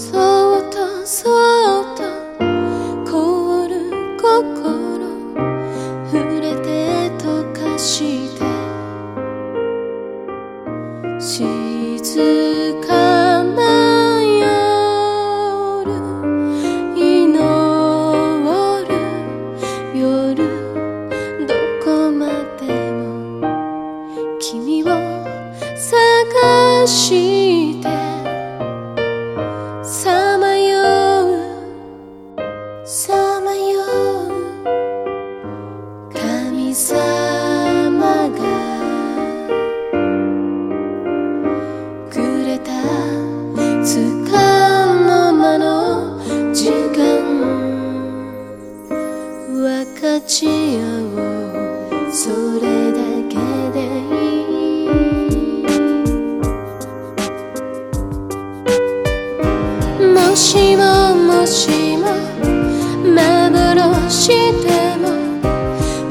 そっとそっと凍る心。触れて溶かして。静かな夜。祈る。夜。さまよう神様がくれたつかの間の時間。分かち合おうそれだけでいいもしももしもしても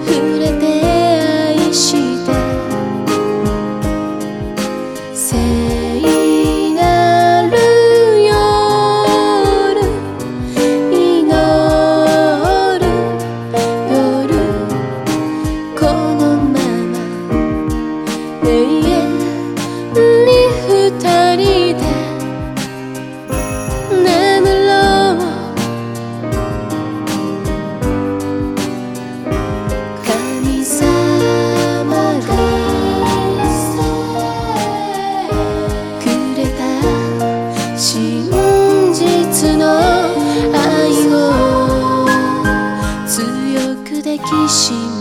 触れて愛して聖なる夜祈る夜この 愛を強く抱きしめ